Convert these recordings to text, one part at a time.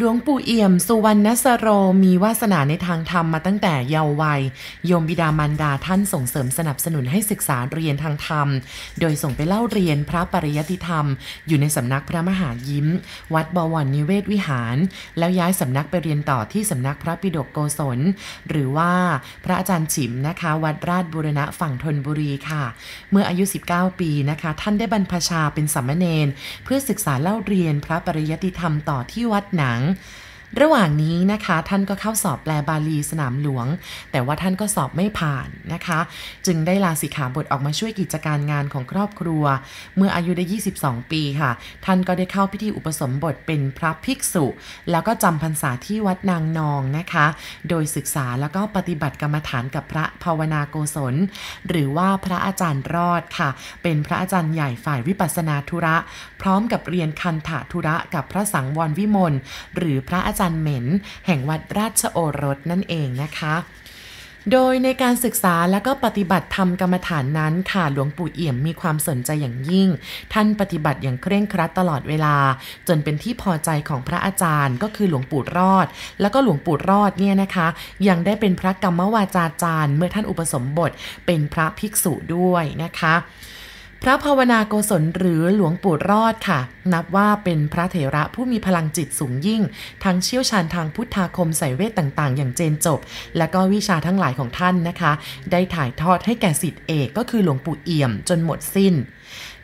หลวงปู่เอี่ยม สุวรรณสโรมีวาสนาในทางธรรมมาตั้งแต่เยาว์วัย โยมบิดามารดาท่านส่งเสริมสนับสนุนให้ศึกษาเรียนทางธรรม โดยส่งไปเล่าเรียนพระปริยติธรรม อยู่ในสำนักพระมหายิ้ม วัดบวรนิเวศวิหาร แล้วย้ายสำนักไปเรียนต่อที่สำนักพระปิฎกโกศล หรือว่าพระอาจารย์ฉิมนะคะ วัดราชบุรณะฝั่งธนบุรีค่ะ เมื่ออายุ 19 ปีนะคะ ท่านได้บรรพชาเป็นสัมมเนนเพื่อศึกษาเล่าเรียนพระปริยติธรรมต่อที่วัดหนัง mm ระหว่างนี้นะคะท่านก็เข้าสอบแปลบาลีสนามหลวง แต่ว่าท่านก็สอบไม่ผ่านนะคะ จึงได้ลาสิกขาบทออกมาช่วยกิจการงานของครอบครัว เมื่ออายุได้ 22 ปีค่ะ ท่านก็ได้เข้าพิธีอุปสมบทเป็นพระภิกษุ แล้วก็จำพรรษาที่วัดนางนองนะคะ โดยศึกษาแล้วก็ปฏิบัติกรรมฐานกับพระภาวนาโกศล หรือว่าพระอาจารย์รอดค่ะ เป็นพระอาจารย์ใหญ่ฝ่ายวิปัสสนาธุระ พร้อมกับเรียนคันถาธุระกับพระสังวรวิมลหรือพระอาจารย์เหม็น แห่งวัดราชโอรสนั่นเองนะคะ โดยในการศึกษาและก็ปฏิบัติธรรมกรรมฐานนั้นค่ะหลวงปู่เอี่ยมมีความสนใจอย่างยิ่ง ท่านปฏิบัติอย่างเคร่งครัดตลอดเวลา จนเป็นที่พอใจของพระอาจารย์ก็คือหลวงปู่รอด แล้วก็หลวงปู่รอดเนี่ยนะคะ ยังได้เป็นพระกรรมวาจาจารย์ เมื่อท่านอุปสมบทเป็นพระภิกษุด้วยนะคะ พระภาวนาโกศลหรือหลวงปู่รอดค่ะ นับว่าเป็นพระเถระผู้มีพลังจิตสูงยิ่ง ทั้งเชี่ยวชาญทางพุทธาคมใส่เวทต่างๆ อย่างเจนจบ และก็วิชาทั้งหลายของท่านนะคะ ได้ถ่ายทอดให้แก่สิทธิเอกก็คือหลวงปู่เอี่ยมจนหมดสิ้น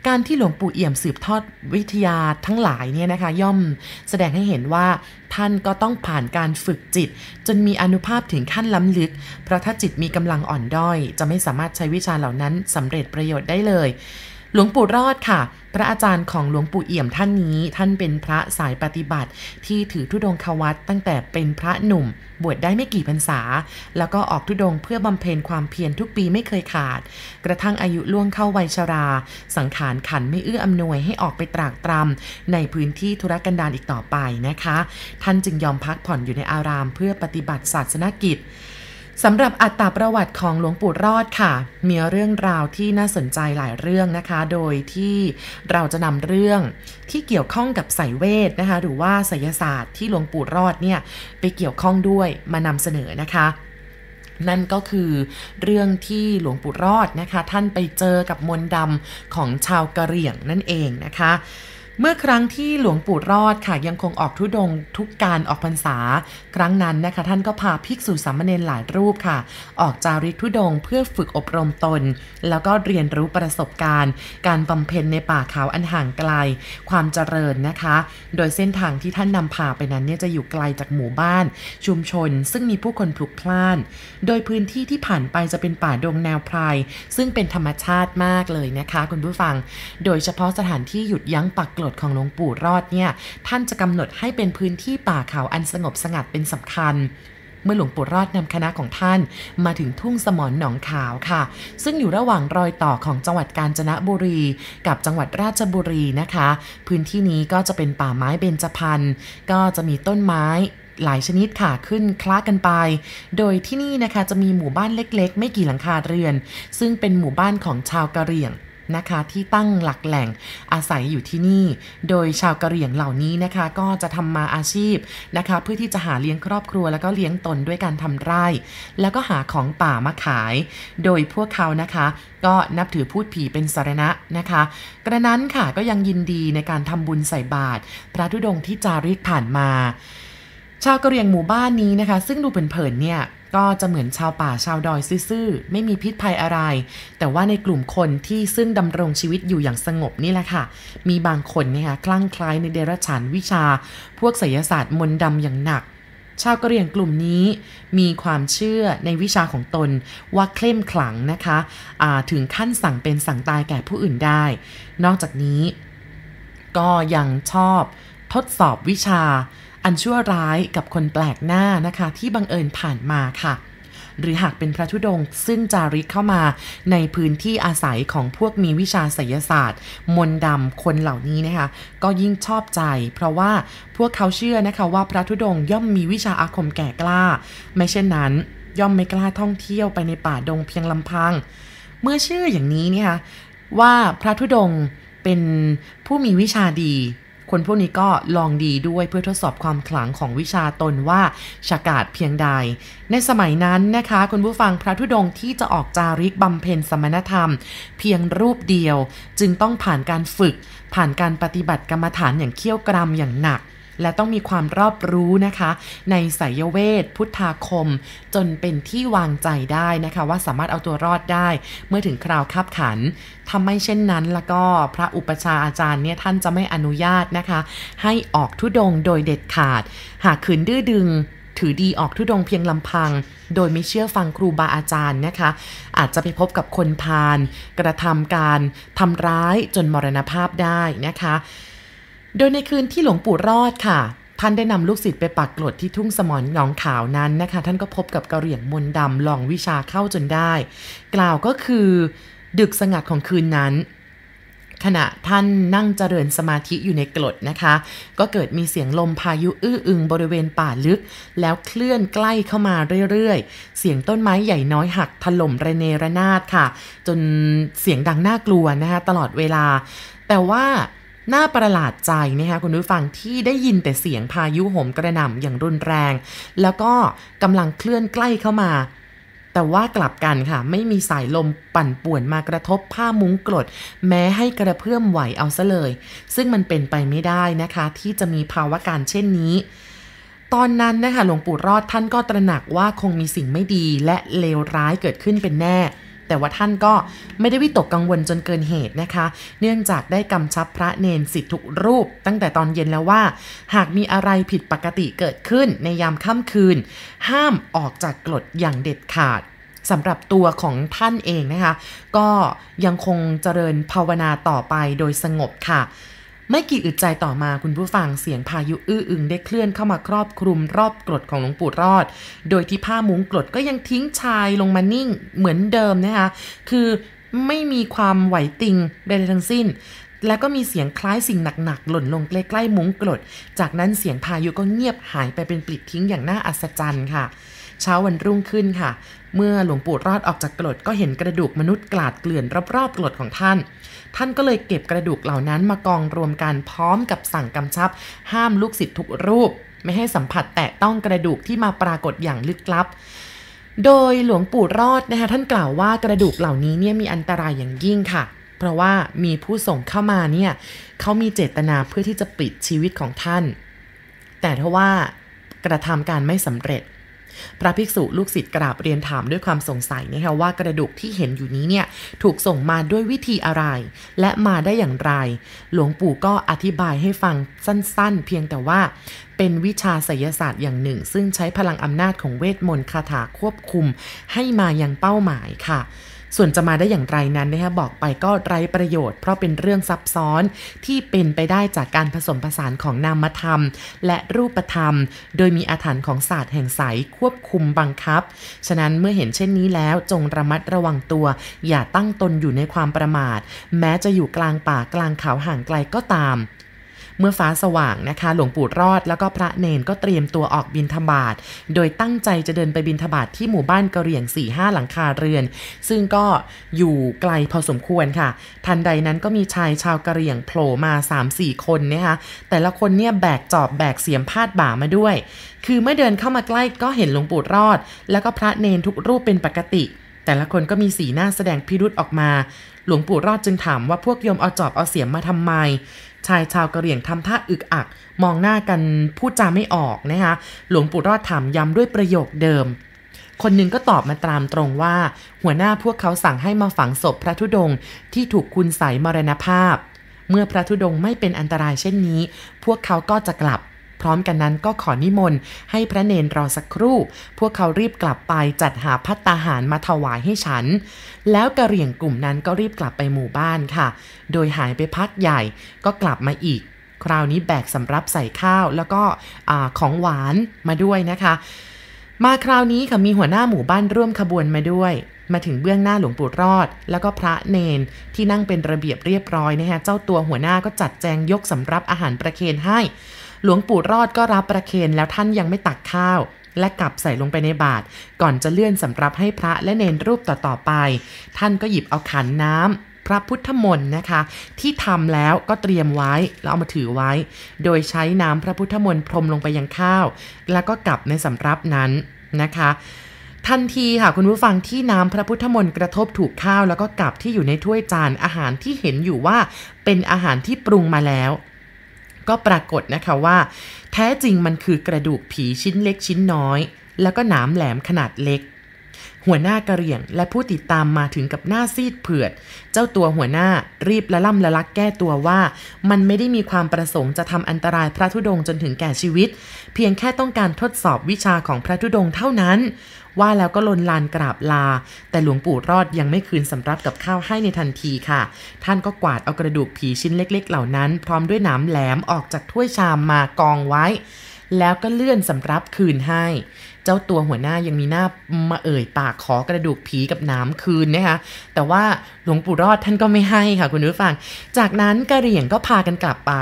การที่หลวงปู่เอี่ยมสืบทอดวิทยาทั้งหลายเนี่ยนะคะย่อมแสดงให้เห็นว่าท่านก็ต้องผ่านการฝึกจิต จนมีอนุภาพถึงขั้นล้ำลึก เพราะถ้าจิตมีกำลังอ่อนด้อย จะไม่สามารถใช้วิชาเหล่านั้นสำเร็จประโยชน์ได้เลย หลวงปู่รอดค่ะ พระอาจารย์ของหลวงปู่เอี่ยมท่านนี้ท่านเป็นพระสายปฏิบัติ ที่ถือธุดงควัตตั้งแต่เป็นพระหนุ่ม บวชได้ไม่กี่พรรษา แล้วก็ออกธุดงเพื่อบำเพ็ญความเพียรทุกปีไม่เคยขาด กระทั่งอายุล่วงเข้าวัยชรา สังขารขันไม่เอื้ออำนวยให้ออกไปตรากตรำในพื้นที่ธุรกันดารอีกต่อไปนะคะ ท่านจึงยอมพักผ่อนอยู่ในอารามเพื่อปฏิบัติศาสนกิจ สำหรับอัตตาประวัติของหลวงปู่รอดค่ะ มีเรื่องราวที่น่าสนใจหลายเรื่องนะคะ โดยที่เราจะนำเรื่องที่เกี่ยวข้องกับไสยเวทนะคะ หรือว่าไสยศาสตร์ที่หลวงปู่รอดเนี่ยไปเกี่ยวข้องด้วยมานำเสนอนะคะ นั่นก็คือเรื่องที่หลวงปู่รอดนะคะ ท่านไปเจอกับมนต์ดำของชาวกะเหรี่ยงนั่นเองนะคะ เมื่อครั้งที่หลวงปู่รอดค่ะยังคงออกทุดงทุกการออกพรรษา ครั้งนั้นนะคะ ท่านก็พาภิกษุสามเณรหลายรูปค่ะ ออกจาริกทุดงเพื่อฝึกอบรมตน แล้วก็เรียนรู้ประสบการณ์ การบำเพ็ญในป่าเขาอันห่างไกล ความเจริญนะคะ โดยเส้นทางที่ท่านนำพาไปนั้นเนี่ยจะอยู่ไกลจากหมู่บ้าน ชุมชน ซึ่งมีผู้คนพลุกพล่าน โดยพื้นที่ที่ผ่านไปจะเป็นป่าดงแนวไพรซึ่งเป็นธรรมชาติมากเลยนะคะ คุณผู้ฟัง โดยเฉพาะสถานที่หยุดยั้งปักกลดของหลวงปู่รอดเนี่ย ท่านจะกำหนดให้เป็นพื้นที่ป่าเขาอันสงบสงัดเป็นสำคัญเมื่อหลวงปู่รอดนำคณะของท่านมาถึงทุ่งสมอนหนองขาวค่ะ ซึ่งอยู่ระหว่างรอยต่อของจังหวัดกาญจนบุรี กับจังหวัดราชบุรีนะคะ พื้นที่นี้ก็จะเป็นป่าไม้เบญจพรรณก็จะมีต้นไม้หลายชนิดค่ะขึ้นคล้ากันไป โดยที่นี่นะคะจะมีหมู่บ้านเล็ก ๆ ไม่กี่หลังคาเรือน ซึ่งเป็นหมู่บ้านของชาวกะเหรี่ยง นะคะที่ตั้งหลักแหล่งอาศัยอยู่ที่นี่ โดยชาวกะเหรี่ยงเหล่านี้นะคะก็จะทำมาอาชีพนะคะเพื่อที่จะหาเลี้ยงครอบครัวแล้วก็เลี้ยงตนด้วยการทำไร่ แล้วก็หาของป่ามาขาย โดยพวกเขานะคะก็นับถือพูดผีเป็นสารณะนะคะ กระนั้นค่ะก็ยังยินดีในการทำบุญใส่บาตรพระธุดงค์ที่จาริกผ่านมา ชาวกะเหรี่ยงหมู่บ้านนี้นะคะ ซึ่งดูเผินๆเนี่ย ก็จะเหมือนชาวป่าชาวดอยซื่อๆ ไม่มีพิษภัยอะไร แต่ว่าในกลุ่มคนที่ซึ่งดำรงชีวิตอยู่อย่างสงบนี่แหละค่ะ มีบางคนนะคะคลั่งคล้ายในเดรัจฉานวิชา พวกไสยศาสตร์มนต์ดำอย่างหนัก ชาวกะเหรี่ยงกลุ่มนี้มีความเชื่อในวิชาของตนว่าเคล่มขลังนะคะะถึงขั้นสั่งเป็นสั่งตายแก่ผู้อื่นได้ นอกจากนี้ ก็ยังชอบทดสอบวิชา อันชั่วร้ายกับคนแปลกหน้านะคะ ที่บังเอิญผ่านมาค่ะ หรือหากเป็นพระธุดงค์ซึ่งจาริกเข้ามาในพื้นที่อาศัยของพวกมีวิชาไสยศาสตร์ มนต์ดำคนเหล่านี้นะคะ ก็ยิ่งชอบใจ เพราะว่าพวกเขาเชื่อนะคะว่าพระธุดงค์ย่อมมีวิชาอาคมแก่กล้า ไม่เช่นนั้น ย่อมไม่กล้าท่องเที่ยวไปในป่าดงเพียงลำพัง เมื่อเชื่ออย่างนี้เนี่ยค่ะว่าพระธุดงค์เป็นผู้มีวิชาดี คนพวกนี้ก็ลองดีด้วยเพื่อทดสอบความขลังของวิชาตนว่าฉากาดเพียงใด ในสมัยนั้นนะคะคุณผู้ฟังพระธุดงที่จะออกจาริกบำเพ็ญสมณธรรม เพียงรูปเดียว จึงต้องผ่านการฝึก ผ่านการปฏิบัติกรรมฐานอย่างเขี้ยวกรำอย่างหนัก และต้องมีความรอบรู้นะคะ ในไสยเวท พุทธาคม จนเป็นที่วางใจได้นะคะ ว่าสามารถเอาตัวรอดได้ เมื่อถึงคราวคับขันทำไม่เช่นนั้นแล้วก็พระอุปชาอาจารย์เนี่ยท่านจะไม่อนุญาตนะคะ ให้ออกทุดงโดยเด็ดขาด หากขืนดื้อดึงถือดีออกทุดงเพียงลำพัง โดยไม่เชื่อฟังครูบาอาจารย์นะคะ อาจจะไปพบกับคนพาลกระทำการทำร้ายจนมรณภาพได้นะคะ โดยในคืนที่หลวงปู่รอดค่ะ ท่านได้นำลูกศิษย์ไปปักกลดที่ทุ่งสมอนหนองขาวนั้นนะคะ ท่านก็พบกับกระเหรี่ยงมนดำลองวิชาเข้าจนได้ กล่าวก็คือดึกสงัดของคืนนั้นขณะท่านนั่งเจริญสมาธิอยู่ในกรดนะคะ ก็เกิดมีเสียงลมพายุอื้ออึงบริเวณป่าลึก แล้วเคลื่อนใกล้เข้ามาเรื่อยๆ เสียงต้นไม้ใหญ่น้อยหักถล่มระเนระนาดค่ะ จนเสียงดังน่ากลัวนะคะตลอดเวลา แต่ว่า น่าประหลาดใจนะคะคุณผู้ฟังที่ได้ยินแต่เสียงพายุโหมกระหน่ำอย่างรุนแรง แล้วก็กำลังเคลื่อนใกล้เข้ามา แต่ว่ากลับกันค่ะ ไม่มีสายลมปั่นป่วนมากระทบผ้ามุ้งกรด แม้ให้กระเพื่อมไหวเอาซะเลย ซึ่งมันเป็นไปไม่ได้นะคะ ที่จะมีภาวะการเช่นนี้ตอนนั้นนะคะหลวงปู่รอดท่านก็ตระหนักว่าคงมีสิ่งไม่ดีและเลวร้ายเกิดขึ้นเป็นแน่ แต่ว่าท่านก็ไม่ได้วิตกกังวลจนเกินเหตุนะคะ เนื่องจากได้กำชับพระเนนสิทธิทุกรูป ตั้งแต่ตอนเย็นแล้วว่า หากมีอะไรผิดปกติเกิดขึ้นในยามค่ำคืน ห้ามออกจากกฎอย่างเด็ดขาดสำหรับตัวของท่านเองนะคะ ก็ยังคงเจริญภาวนาต่อไปโดยสงบค่ะ ไม่กี่อึดใจต่อมาคุณผู้ฟังเสียงพายุอื้ออึงได้เคลื่อนเข้ามาครอบคลุมรอบกรดของหลวงปู่รอด โดยที่ผ้ามุ้งกรดก็ยังทิ้งชายลงมานิ่งเหมือนเดิมนะคะ คือไม่มีความไหวติงใดทั้งสิ้น แล้วก็มีเสียงคล้ายสิ่งหนักๆ หล่นลงใกล้ๆมุ้งกรด จากนั้นเสียงพายุก็เงียบหายไปเป็นปลิดทิ้งอย่างน่าอัศจรรย์ค่ะ เช้าวันรุ่งขึ้นค่ะ เมื่อหลวงปู่รอดออกจากกรดก็เห็นกระดูกมนุษย์กลาดเกลื่อนรอบๆกรดของท่าน ท่านก็เลยเก็บกระดูกเหล่านั้นมากองรวมกันพร้อมกับสั่งกำชับ ห้ามลูกศิษย์ทุกรูป ไม่ให้สัมผัสแตะต้องกระดูกที่มาปรากฏอย่างลึกลับโดยหลวงปู่รอดนะคะท่านกล่าวว่ากระดูกเหล่านี้เนี่ยมีอันตรายอย่างยิ่งค่ะ เพราะว่ามีผู้ส่งเข้ามาเนี่ยเขามีเจตนาเพื่อที่จะปิดชีวิตของท่าน แต่ถ้าว่ากระทำการไม่สำเร็จ พระภิกษุลูกศิษย์กราบเรียนถามด้วยความสงสัยนะคะว่ากระดูกที่เห็นอยู่นี้เนี่ยถูกส่งมาด้วยวิธีอะไร และมาได้อย่างไร หลวงปู่ก็อธิบายให้ฟังสั้นๆ เพียงแต่ว่าเป็นวิชาไสยศาสตร์อย่างหนึ่ง ซึ่งใช้พลังอำนาจของเวทมนต์คาถาควบคุมให้มายังเป้าหมายค่ะ ส่วนจะมาได้อย่างไรนั้นนะคะบอกไปก็ไร้ประโยชน์ เพราะเป็นเรื่องซับซ้อนที่เป็นไปได้จากการผสมผสานของนามธรรม และรูปธรรม โดยมีอาถรรพ์ของศาสตร์แห่งใสควบคุมบังคับ ฉะนั้นเมื่อเห็นเช่นนี้แล้วจงระมัดระวังตัว อย่าตั้งตนอยู่ในความประมาท แม้จะอยู่กลางป่ากลางเขาห่างไกลก็ตาม เมื่อฟ้าสว่างนะคะ หลวงปู่รอดแล้วก็พระเนนก็เตรียมตัวออกบินทบาทโดยตั้งใจจะเดินไปบินทบาทที่หมู่บ้านกะเหรี่ยง4ี่ห้าหลังคาเรือน ซึ่งก็อยู่ไกลพอสมควรค่ะ ทันใดนั้นก็มีชายชาวกะเหรี่ยงโผล่มา 3-4 คนนะคะแต่ละคนเนี่ยแบกจอบแบกเสียมพาดบ่ามาด้วย คือเมื่อเดินเข้ามาใกล้ก็เห็นหลวงปู่รอด แล้วก็พระเนนทุกรูปเป็นปกติ แต่ละคนก็มีสีหน้าแสดงพิรุษออกมา หลวงปู่รอดจึงถามว่าพวกโยมเอาจอบเอาเสียมมาทำไม ชายชาวกะเหรี่ยงทำท่าอึกอัก มองหน้ากันพูดจาไม่ออกนะคะหลวงปู่รอดถามย้ำด้วยประโยคเดิม คนหนึ่งก็ตอบมาตามตรงว่า หัวหน้าพวกเขาสั่งให้มาฝังศพพระธุดงค์ที่ถูกคุณใสยมรณภาพ เมื่อพระธุดงค์ไม่เป็นอันตรายเช่นนี้ พวกเขาก็จะกลับ พร้อมกันนั้นก็ขอนิมนต์ให้พระเนนรอสักครู่ พวกเขารีบกลับไปจัดหาพัตตาหารมาถวายให้ฉัน แล้วกระเหรี่ยงกลุ่มนั้นก็รีบกลับไปหมู่บ้านค่ะ โดยหายไปพักใหญ่ก็กลับมาอีก คราวนี้แบกสำรับใส่ข้าวแล้วก็ของหวานมาด้วยนะคะ มาคราวนี้ค่ะมีหัวหน้าหมู่บ้านร่วมขบวนมาด้วยมาถึงเบื้องหน้าหลวงปู่รอด แล้วก็พระเนนที่นั่งเป็นระเบียบเรียบร้อยนะฮะ เจ้าตัวหัวหน้าก็จัดแจงยกสำรับอาหารประเคนให้ หลวงปู่รอดก็รับประเคนแล้วท่านยังไม่ตักข้าว และกลับใส่ลงไปในบาตรก่อนจะเลื่อนสำรับให้พระและเนนรูปต่อๆไป ท่านก็หยิบเอาขันน้ำพระพุทธมนต์นะคะ ที่ทำแล้วก็เตรียมไว้แล้วเอามาถือไว้ โดยใช้น้ำพระพุทธมนต์พรมลงไปยังข้าว แล้วก็กลับในสำรับนั้นนะคะ ทันทีค่ะคุณผู้ฟังที่น้ำพระพุทธมนต์กระทบถูกข้าว แล้วก็กับที่อยู่ในถ้วยจานอาหารที่เห็นอยู่ว่าเป็นอาหารที่ปรุงมาแล้ว ก็ปรากฏนะคะว่า แท้จริงมันคือกระดูกผีชิ้นเล็กชิ้นน้อย แล้วก็หนามแหลมขนาดเล็ก หัวหน้ากระเหรี่ยงและผู้ติดตามมาถึงกับหน้าซีดเผือด เจ้าตัวหัวหน้ารีบละล่ำละลักแก้ตัวว่า มันไม่ได้มีความประสงค์จะทำอันตรายพระธุดงจนถึงแก่ชีวิต เพียงแค่ต้องการทดสอบวิชาของพระธุดงเท่านั้น ว่าแล้วก็ลนลานกราบลา แต่หลวงปู่รอดยังไม่คืนสำรับกับข้าวให้ในทันทีค่ะ ท่านก็กวาดเอากระดูกผีชิ้นเล็ก ๆ เหล่านั้น พร้อมด้วยหนามแหลมออกจากถ้วยชามมากองไว้ แล้วก็เลื่อนสำรับคืนให้ เจ้าตัวหัวหน้ายังมีหน้ามาเอ่ยปากขอกระดูกผีกับน้ำคืนนะคะ แต่ว่าหลวงปู่รอดท่านก็ไม่ให้ค่ะคุณผู้ฟัง จากนั้นกระเหรี่ยงก็พากันกลับไป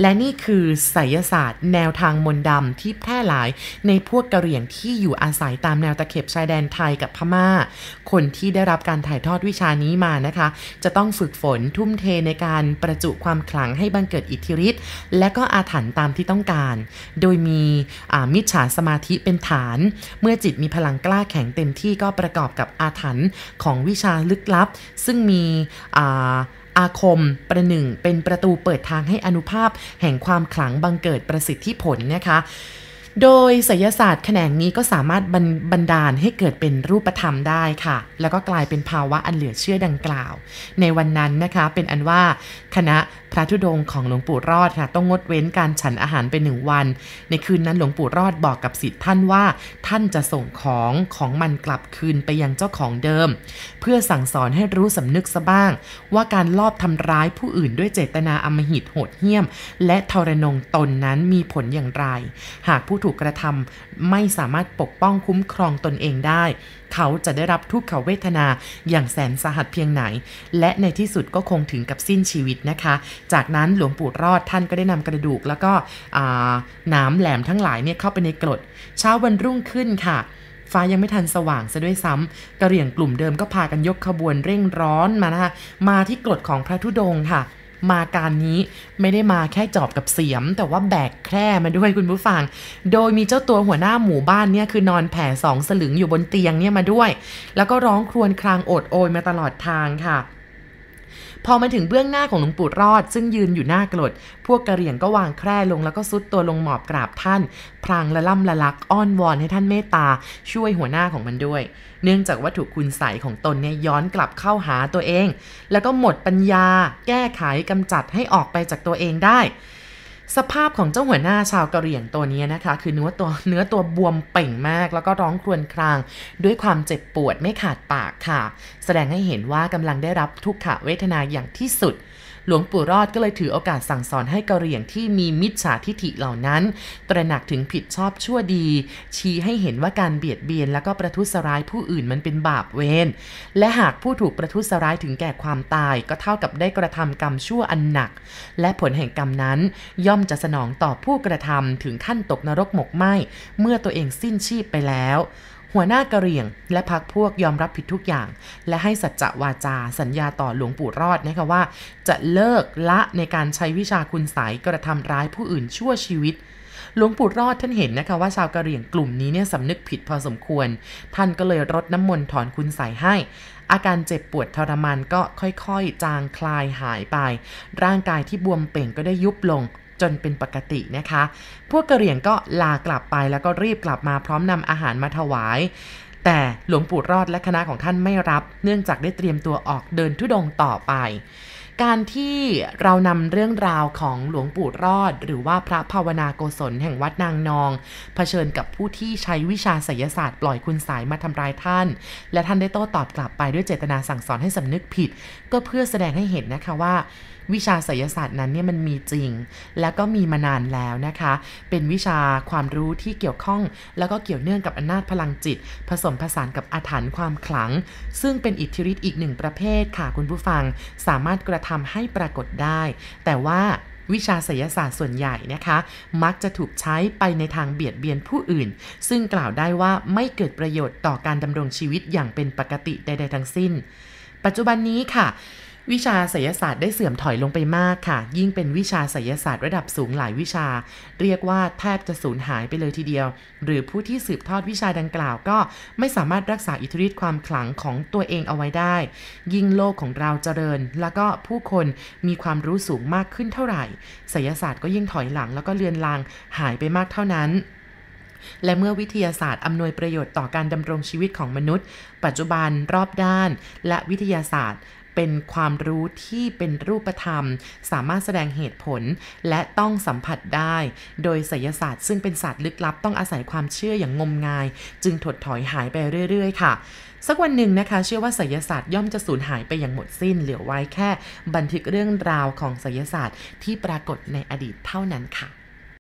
และนี่คือไสยศาสตร์ แนวทางมนต์ดำที่แพร่หลายในพวกกระเหรี่ยงที่อยู่อาศัยตามแนวตะเข็บชายแดนไทยกับพม่า คนที่ได้รับการถ่ายทอดวิชานี้มานะคะ จะต้องฝึกฝนทุ่มเทในการประจุความขลังให้บังเกิดอิทธิฤทธิ์และก็อาถรรพ์ตามที่ต้องการ โดยมีมิจฉาสมาธิเป็นฐาน เมื่อจิตมีพลังกล้าแข็งเต็มที่ก็ประกอบกับอาถรรพ์ของวิชาลึกลับ ซึ่งมีอ่า อาคมประหนึ่งเป็นประตูเปิดทางให้อนุภาพแห่งความขลังบังเกิดประสิทธิผลนะคะ โดยไสยศาสตร์แขนงนี้ก็สามารถบันบันดาลให้เกิดเป็นรูปธรรมได้ค่ะ แล้วก็กลายเป็นภาวะอันเหลือเชื่อดังกล่าว ในวันนั้นนะคะเป็นอันว่าคณะพระธุดงค์ของหลวงปู่รอดค่ะ ต้องงดเว้นการฉันอาหารไปหนึ่งวัน ในคืนนั้นหลวงปู่รอดบอกกับสิทธิ์ท่านว่าท่านจะส่งของของมันกลับคืนไปยังเจ้าของเดิม เพื่อสั่งสอนให้รู้สำนึกซะบ้าง ว่าการลอบทำร้ายผู้อื่นด้วยเจตนาอำมหิตโหดเหี้ยม และทรนงตนนั้นมีผลอย่างไร หากผู้ถูกกระทำไม่สามารถปกป้องคุ้มครองตนเองได้ เขาจะได้รับทุกขเวทนาอย่างแสนสาหัสเพียงไหน และในที่สุดก็คงถึงกับสิ้นชีวิตนะคะ จากนั้นหลวงปู่รอดท่านก็ได้นำกระดูก แล้วก็อ่าน้ำแหลมทั้งหลายเนี่ยเข้าไปในกรดเช้าวันรุ่งขึ้นค่ะฟ้ายังไม่ทันสว่างซะด้วยซ้ำกระเหรี่ยงกลุ่มเดิมก็พากันยกขบวนเร่งร้อนมานะคะมาที่กรดของพระธุดงค์ค่ะ มาการนี้ไม่ได้มาแค่จอบกับเสียม แต่ว่าแบกแคร่มาด้วยคุณผู้ฟัง โดยมีเจ้าตัวหัวหน้าหมู่บ้านเนี่ยคือนอนแผ่สองสลึงอยู่บนเตียงเนี่ยมาด้วย แล้วก็ร้องครวญครางโอดโอยมาตลอดทางค่ะ พอมาถึงเบื้องหน้าของหลวงปู่รอด ซึ่งยืนอยู่หน้ากรด พวกกระเหรี่ยงก็วางแคร่ลงแล้วก็ซุดตัวลงหมอบกราบท่าน พรางละล่ำละลักอ้อนวอนให้ท่านเมตตา ช่วยหัวหน้าของมันด้วย เนื่องจากวัตถุคุณใสของตนเนี่ยย้อนกลับเข้าหาตัวเอง แล้วก็หมดปัญญา แก้ไขกำจัดให้ออกไปจากตัวเองได้ สภาพของเจ้าหัวหน้าชาวกะเหรี่ยงตัวนี้นะคะ คือเนื้อตัวเนื้อตัวบวมเป่งมาก แล้วก็ร้องครวญคราง ด้วยความเจ็บปวดไม่ขาดปากค่ะ แสดงให้เห็นว่ากำลังได้รับทุกขเวทนาอย่างที่สุด หลวงปู่รอดก็เลยถือโอกาสสั่งสอนให้กะเหรี่ยงที่มีมิจฉาทิฐิเหล่านั้น ตระหนักถึงผิดชอบชั่วดี ชี้ให้เห็นว่าการเบียดเบียนแล้วก็ประทุษร้ายผู้อื่นมันเป็นบาปเวรและหากผู้ถูกประทุษร้ายถึงแก่ความตาย ก็เท่ากับได้กระทำกรรมชั่วอันหนัก และผลแห่งกรรมนั้น ย่อมจะสนองต่อผู้กระทำถึงขั้นตกนรกหมกไหมเมื่อตัวเองสิ้นชีพไปแล้ว หัวหน้ากะเหรี่ยง และพักพวกยอมรับผิดทุกอย่าง และให้สัจจะวาจาสัญญาต่อหลวงปู่รอดนะคะว่า จะเลิกละในการใช้วิชาคุณไสยกระทำร้ายผู้อื่นชั่วชีวิตหลวงปู่รอดท่านเห็นนะคะว่าชาวกะเหรี่ยงกลุ่มนี้เนี่ยสำนึกผิดพอสมควร ท่านก็เลยรดน้ำมนต์ถอนคุณใสยให้ อาการเจ็บปวดทรมานก็ค่อยๆ จางคลายหายไป ร่างกายที่บวมเป่งก็ได้ยุบลง จนเป็นปกตินะคะ พวกกระเหรี่ยงก็ลากลับไปแล้วก็รีบกลับมาพร้อมนำอาหารมาถวาย แต่หลวงปู่รอดและคณะของท่านไม่รับ เนื่องจากได้เตรียมตัวออกเดินทุดงค์ต่อไปการที่เรานำเรื่องราวของหลวงปู่รอด หรือว่าพระภาวนาโกศลแห่งวัดนางนอง เผชิญกับผู้ที่ใช้วิชาไสยศาสตร์ปล่อยคุณสายมาทำร้ายท่าน และท่านได้โต้ตอบกลับไปด้วยเจตนาสั่งสอนให้สำนึกผิด ก็เพื่อแสดงให้เห็นนะคะว่าวิชาไสยศาสตร์นั้นเนี่ยมันมีจริง แล้วก็มีมานานแล้วนะคะ เป็นวิชาความรู้ที่เกี่ยวข้อง แล้วก็เกี่ยวเนื่องกับอำนาจพลังจิต ผสมผสานกับอาถรรพ์ความขลัง ซึ่งเป็นอิทธิฤทธิ์อีกหนึ่งประเภทค่ะคุณผู้ฟังสามารถกระทำให้ปรากฏได้ แต่ว่าวิชาไสยศาสตร์ส่วนใหญ่นะคะ มักจะถูกใช้ไปในทางเบียดเบียนผู้อื่น ซึ่งกล่าวได้ว่าไม่เกิดประโยชน์ต่อการดำรงชีวิตอย่างเป็นปกติใด ๆ ทั้งสิ้น ปัจจุบันนี้ค่ะ วิชาไสยศาสตร์ได้เสื่อมถอยลงไปมากค่ะ ยิ่งเป็นวิชาไสยศาสตร์ระดับสูงหลายวิชา เรียกว่าแทบจะสูญหายไปเลยทีเดียว หรือผู้ที่สืบทอดวิชาดังกล่าวก็ไม่สามารถรักษาอิทธิฤทธิ์ความขลังของตัวเองเอาไว้ได้ ยิ่งโลกของเราเจริญ แล้วก็ผู้คนมีความรู้สูงมากขึ้นเท่าไหร่ไสยศาสตร์ก็ยิ่งถอยหลังแล้วก็เลือนลางหายไปมากเท่านั้นและเมื่อวิทยาศาสตร์อำนวยประโยชน์ต่อการดำรงชีวิตของมนุษย์ ปัจจุบันรอบด้าน และวิทยาศาสตร์ เป็นความรู้ที่เป็นรูปธรรม สามารถแสดงเหตุผล และต้องสัมผัสได้ โดยไสยศาสตร์ซึ่งเป็นศาสตร์ลึกลับ ต้องอาศัยความเชื่ออย่างงมงาย จึงถดถอยหายไปเรื่อย ๆ ค่ะ สักวันหนึ่งนะคะ เชื่อว่าไสยศาสตร์ย่อมจะสูญหายไปอย่างหมดสิ้น เหลือไว้แค่ บันทึกเรื่องราวของไสยศาสตร์ที่ปรากฏในอดีตเท่านั้นค่ะ